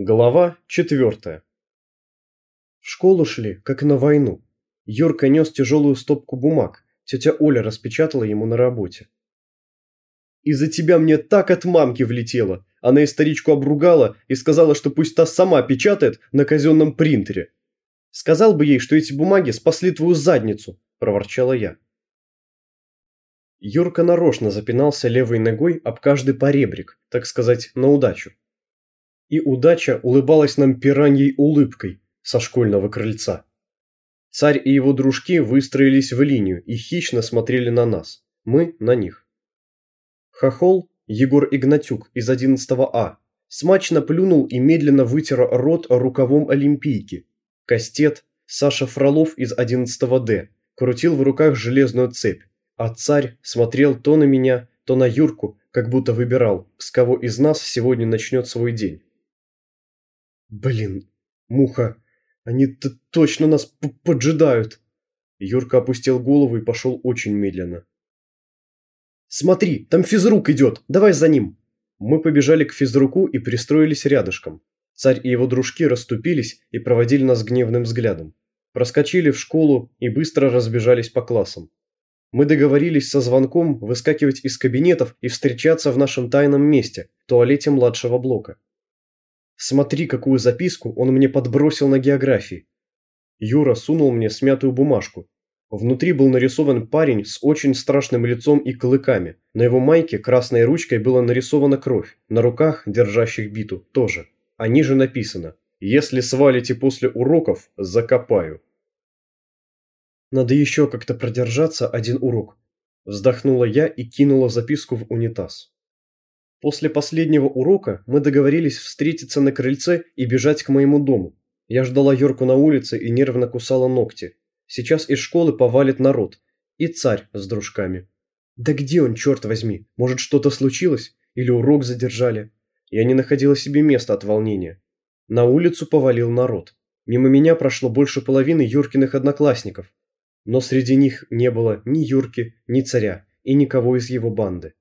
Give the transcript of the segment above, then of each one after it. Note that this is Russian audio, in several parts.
Глава четвертая. В школу шли, как на войну. Юрка нес тяжелую стопку бумаг. Тетя Оля распечатала ему на работе. «Из-за тебя мне так от мамки влетело. Она историчку обругала и сказала, что пусть та сама печатает на казенном принтере. Сказал бы ей, что эти бумаги спасли твою задницу», – проворчала я. Юрка нарочно запинался левой ногой об каждый поребрик, так сказать, на удачу. И удача улыбалась нам пираньей улыбкой со школьного крыльца. Царь и его дружки выстроились в линию и хищно смотрели на нас, мы на них. Хохол, Егор Игнатюк из 11 А, смачно плюнул и медленно вытер рот рукавом олимпийки. Кастет, Саша Фролов из 11 Д, крутил в руках железную цепь, а царь смотрел то на меня, то на Юрку, как будто выбирал, с кого из нас сегодня начнет свой день. «Блин, муха, они-то точно нас поджидают!» Юрка опустил голову и пошел очень медленно. «Смотри, там физрук идет, давай за ним!» Мы побежали к физруку и пристроились рядышком. Царь и его дружки расступились и проводили нас гневным взглядом. Проскочили в школу и быстро разбежались по классам. Мы договорились со звонком выскакивать из кабинетов и встречаться в нашем тайном месте, туалете младшего блока. Смотри, какую записку он мне подбросил на географии. Юра сунул мне смятую бумажку. Внутри был нарисован парень с очень страшным лицом и клыками. На его майке красной ручкой была нарисована кровь, на руках, держащих биту, тоже. А ниже написано «Если свалите после уроков, закопаю». Надо еще как-то продержаться один урок. Вздохнула я и кинула записку в унитаз. После последнего урока мы договорились встретиться на крыльце и бежать к моему дому. Я ждала Йорку на улице и нервно кусала ногти. Сейчас из школы повалит народ. И царь с дружками. Да где он, черт возьми? Может, что-то случилось? Или урок задержали? Я не находила себе места от волнения. На улицу повалил народ. Мимо меня прошло больше половины Юркиных одноклассников но среди них не было ни Юрки, ни царя и никого из его банды.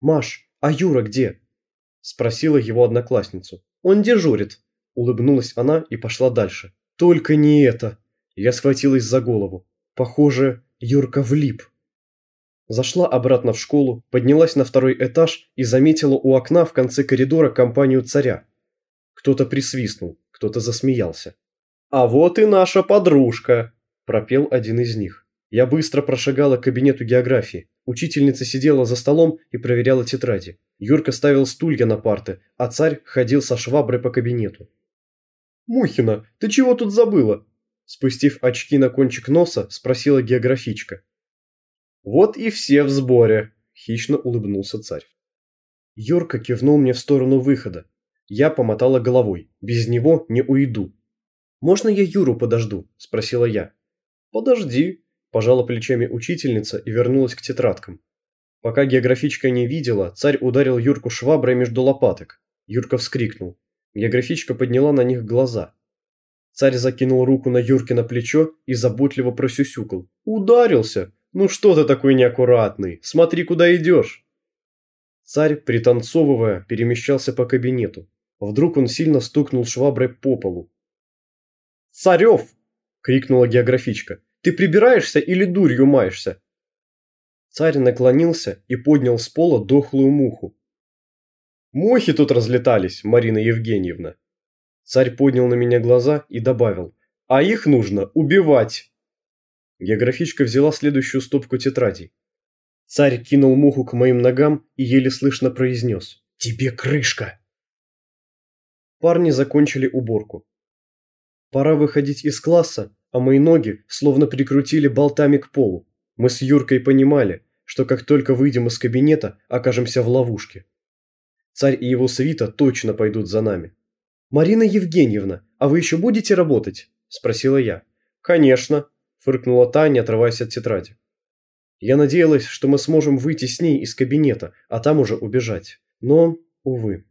«Маш, а Юра где?» – спросила его одноклассницу. «Он дежурит», – улыбнулась она и пошла дальше. «Только не это!» Я схватилась за голову. Похоже, Юрка влип. Зашла обратно в школу, поднялась на второй этаж и заметила у окна в конце коридора компанию царя. Кто-то присвистнул, кто-то засмеялся. «А вот и наша подружка!» пропел один из них. Я быстро прошагала к кабинету географии. Учительница сидела за столом и проверяла тетради. Юрка ставил стулья на парты, а царь ходил со шваброй по кабинету. «Мухина, ты чего тут забыла?» Спустив очки на кончик носа, спросила географичка. «Вот и все в сборе», – хищно улыбнулся царь. Юрка кивнул мне в сторону выхода. Я помотала головой. Без него не уйду. «Можно я Юру подожду?» – спросила я. «Подожди», – пожала плечами учительница и вернулась к тетрадкам. Пока географичка не видела, царь ударил Юрку шваброй между лопаток. Юрка вскрикнул. Географичка подняла на них глаза. Царь закинул руку на Юркино плечо и заботливо просюсюкал. «Ударился! Ну что ты такой неаккуратный? Смотри, куда идешь!» Царь, пританцовывая, перемещался по кабинету. Вдруг он сильно стукнул шваброй по полу. «Царев!» – крикнула географичка. «Ты прибираешься или дурью маешься?» Царь наклонился и поднял с пола дохлую муху. «Мухи тут разлетались, Марина Евгеньевна!» Царь поднял на меня глаза и добавил. «А их нужно убивать!» Географичка взяла следующую стопку тетрадей. Царь кинул муху к моим ногам и еле слышно произнес. «Тебе крышка!» Парни закончили уборку. Пора выходить из класса, а мои ноги словно прикрутили болтами к полу. Мы с Юркой понимали, что как только выйдем из кабинета, окажемся в ловушке. Царь и его свита точно пойдут за нами. «Марина Евгеньевна, а вы еще будете работать?» – спросила я. «Конечно», – фыркнула Таня, отрываясь от тетради. Я надеялась, что мы сможем выйти с ней из кабинета, а там уже убежать. Но, увы,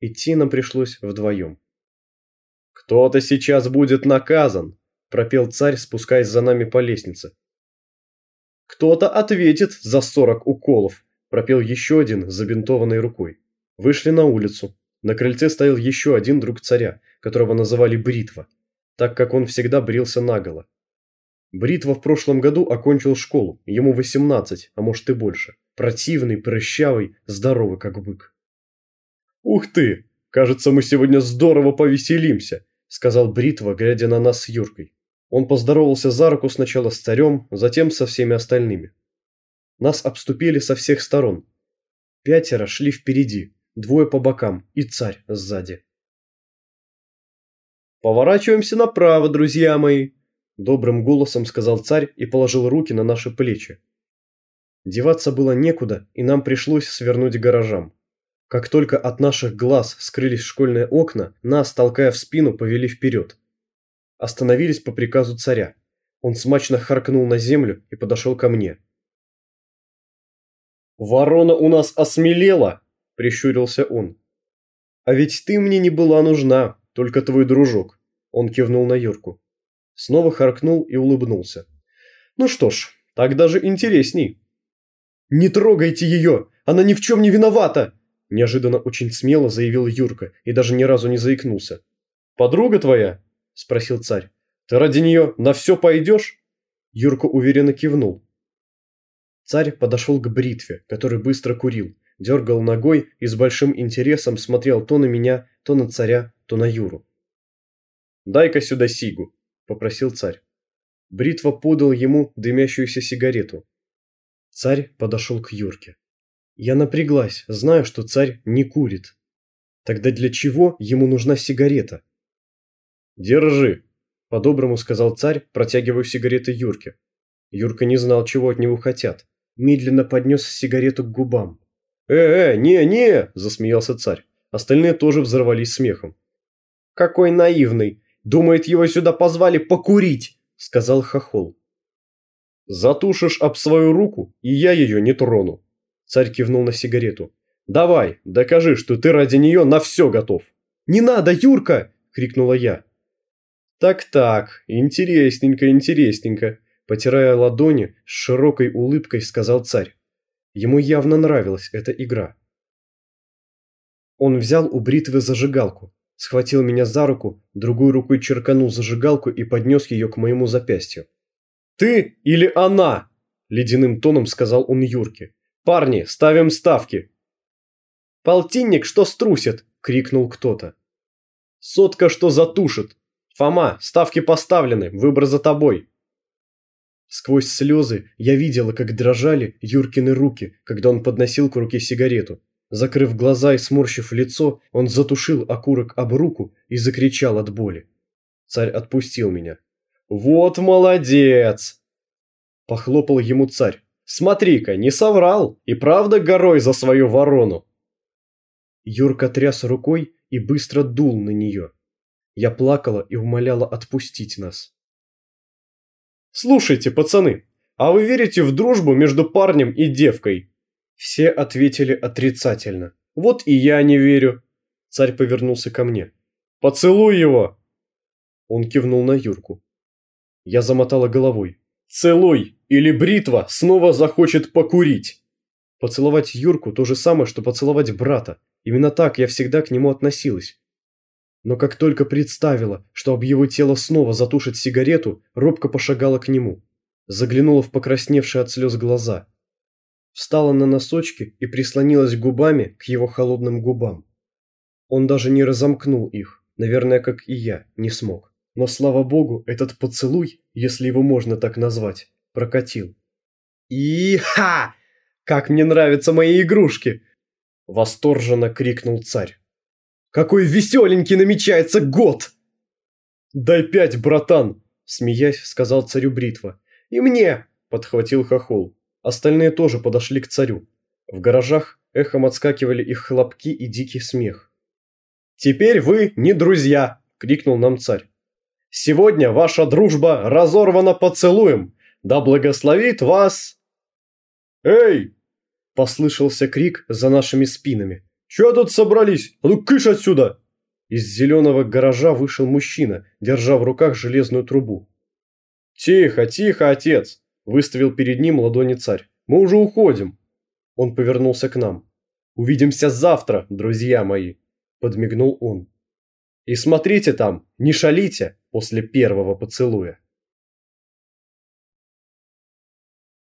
идти нам пришлось вдвоем. «Кто-то сейчас будет наказан», – пропел царь, спускаясь за нами по лестнице. «Кто-то ответит за сорок уколов», – пропел еще один забинтованной рукой. Вышли на улицу. На крыльце стоял еще один друг царя, которого называли Бритва, так как он всегда брился наголо. Бритва в прошлом году окончил школу, ему 18, а может и больше. Противный, прыщавый, здоровый как бык. «Ух ты! Кажется, мы сегодня здорово повеселимся!» – сказал Бритва, глядя на нас с Юркой. Он поздоровался за руку сначала с царем, затем со всеми остальными. Нас обступили со всех сторон. Пятеро шли впереди, двое по бокам и царь сзади. «Поворачиваемся направо, друзья мои!» Добрым голосом сказал царь и положил руки на наши плечи. Деваться было некуда, и нам пришлось свернуть гаражам. Как только от наших глаз скрылись школьные окна, нас, толкая в спину, повели вперед. Остановились по приказу царя. Он смачно харкнул на землю и подошел ко мне. «Ворона у нас осмелела!» – прищурился он. «А ведь ты мне не была нужна, только твой дружок», – он кивнул на Юрку. Снова харкнул и улыбнулся. «Ну что ж, так даже интересней». «Не трогайте ее! Она ни в чем не виновата!» Неожиданно очень смело заявил Юрка и даже ни разу не заикнулся. «Подруга твоя?» – спросил царь. «Ты ради нее на все пойдешь?» Юрка уверенно кивнул. Царь подошел к бритве, который быстро курил, дергал ногой и с большим интересом смотрел то на меня, то на царя, то на Юру. «Дай-ка сюда сигу», – попросил царь. Бритва подал ему дымящуюся сигарету. Царь подошел к Юрке. Я напряглась, зная, что царь не курит. Тогда для чего ему нужна сигарета? «Держи», – по-доброму сказал царь, протягивая сигареты Юрке. Юрка не знал, чего от него хотят медленно поднес сигарету к губам. «Э-э, не-не!» – засмеялся царь. Остальные тоже взорвались смехом. «Какой наивный! Думает, его сюда позвали покурить!» – сказал Хохол. «Затушишь об свою руку, и я ее не трону!» Царь кивнул на сигарету. «Давай, докажи, что ты ради нее на все готов!» «Не надо, Юрка!» – крикнула я. «Так-так, интересненько, интересненько!» Потирая ладони, с широкой улыбкой сказал царь. Ему явно нравилась эта игра. Он взял у бритвы зажигалку, схватил меня за руку, другой рукой черканул зажигалку и поднес ее к моему запястью. «Ты или она?» – ледяным тоном сказал он Юрке. «Парни, ставим ставки!» «Полтинник, что струсит!» – крикнул кто-то. «Сотка, что затушит!» «Фома, ставки поставлены, выбор за тобой!» Сквозь слезы я видела, как дрожали Юркины руки, когда он подносил к руке сигарету. Закрыв глаза и сморщив лицо, он затушил окурок об руку и закричал от боли. Царь отпустил меня. «Вот молодец!» Похлопал ему царь. «Смотри-ка, не соврал, и правда горой за свою ворону!» Юрка тряс рукой и быстро дул на нее. Я плакала и умоляла отпустить нас. «Слушайте, пацаны, а вы верите в дружбу между парнем и девкой?» Все ответили отрицательно. «Вот и я не верю». Царь повернулся ко мне. «Поцелуй его!» Он кивнул на Юрку. Я замотала головой. «Целуй, или бритва снова захочет покурить!» Поцеловать Юрку то же самое, что поцеловать брата. Именно так я всегда к нему относилась. Но как только представила, что об его тело снова затушит сигарету, робко пошагала к нему. Заглянула в покрасневшие от слез глаза. Встала на носочки и прислонилась губами к его холодным губам. Он даже не разомкнул их, наверное, как и я, не смог. Но, слава богу, этот поцелуй, если его можно так назвать, прокатил. «И-ха! Как мне нравятся мои игрушки!» Восторженно крикнул царь. Какой веселенький намечается год!» «Дай пять, братан!» – смеясь, сказал царю Бритва. «И мне!» – подхватил Хохол. Остальные тоже подошли к царю. В гаражах эхом отскакивали их хлопки и дикий смех. «Теперь вы не друзья!» – крикнул нам царь. «Сегодня ваша дружба разорвана поцелуем! Да благословит вас...» «Эй!» – послышался крик за нашими спинами. «Чё тут собрались? А ну кыш отсюда!» Из зеленого гаража вышел мужчина, держа в руках железную трубу. «Тихо, тихо, отец!» – выставил перед ним ладони царь. «Мы уже уходим!» Он повернулся к нам. «Увидимся завтра, друзья мои!» – подмигнул он. «И смотрите там, не шалите после первого поцелуя».